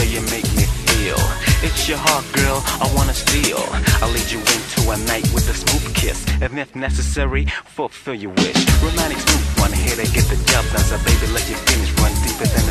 way you make me feel. It's your heart, girl, I wanna steal. I'll lead you into a night with a smooth kiss. And if necessary, fulfill your wish. Romantic smooth one, here to get the job done. So baby, let your feelings run deeper than